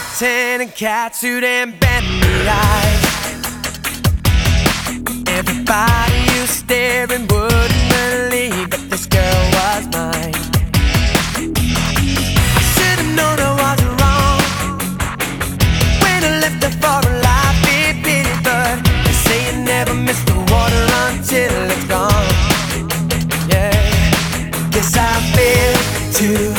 skeleton and cat suit and 가출엔 eyes. Everybody used to stare and wouldn't believe that this girl was mine. I should've known I was wrong. When I left her for a life it did but They say you never miss the water until it's gone. Yeah Guess I feel too